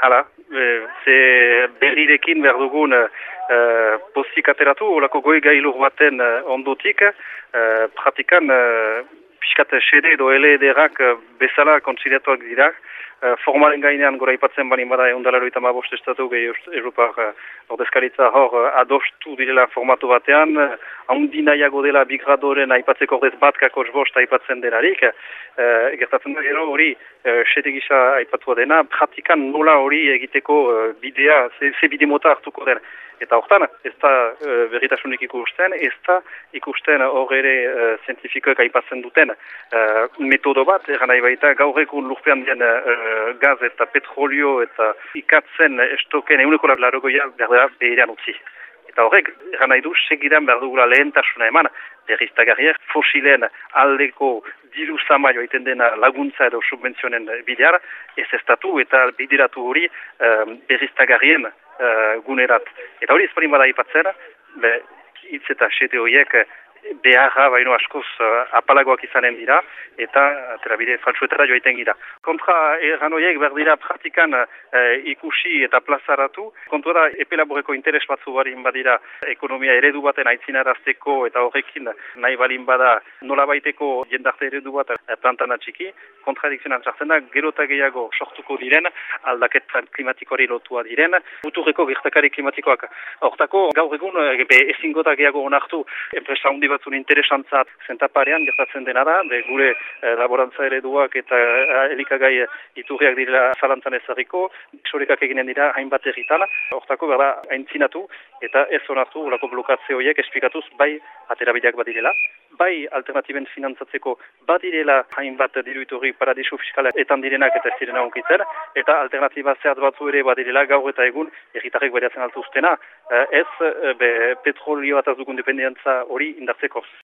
hala, e, ze berrirekin behar dugun e, pozik ateratu, olako goi gailu baten e, ondotik, e, pratikan e, piskat sede edo ele ederak bezala kontziliatuak dira, e, formalen gainean gora ipatzen bani bada egun dalaro eta mabost estatu gehi Europar e, ordezkaritza hor adostu direla formatu batean, handi nahiago dela bigradoren aipatzeko ordez bat kakos bost aipatzen delarik, e, gertatzen da gero hori e, sede gisa aipatua dena, pratikan nola hori egiteko bidea, ze, ze bide mota hartuko den. Eta hortan, ez da e, berritasunik ikusten, ez da ikusten hor ere e, zientifikoek aipatzen duten e, metodo bat, eran nahi baita gaur egun lurpean dien e, gaz eta petrolio eta ikatzen estoken euneko larogoia berdera behirean utzi. Eta horrek, eran nahi du, segidan behar dugula lehentasuna eman, berriztagarriak fosilen aldeko diru zamaio egiten dena laguntza edo subvenzionen bidear, ez estatu eta bideratu hori um, berriztagarrien uh, gunerat. Eta hori ezparin bada ipatzen, hitz eta sete horiek beharra baino askoz uh, apalagoak izanen dira, eta terabide faltsuetara joaiten gira. Kontra erran horiek berdira praktikan uh, ikusi eta plazaratu, kontura epelaboreko interes batzu barin badira ekonomia eredu baten aitzinarazteko eta horrekin nahi balin bada nola baiteko jendarte eredu bat plantana txiki, kontradikzionan txartzen da, gero eta gehiago sortuko diren, aldaketan klimatikoari lotua diren, muturreko gertakari klimatikoak. Hortako, gaur egun, ezingotak gehiago onartu, enpresa hundi batzun interesantzat zentaparean gertatzen dena da, de gure eh, laborantza ereduak eta eh, elikagai iturriak dira zalantzan ezarriko, sorekak eginen dira hainbat erritan, hortako gara haintzinatu eta ez onartu ulako blokatze horiek esplikatuz bai aterabideak badirela, bai alternatiben finantzatzeko badirela hainbat diruiturri paradisu fiskala etan direnak eta ez direna onkitzen, eta alternatiba zehat batzu ere badirela gaur eta egun erritarrek badiatzen altuztena, eh, ez be, petrolio eta dugun dependientza hori indartzeko.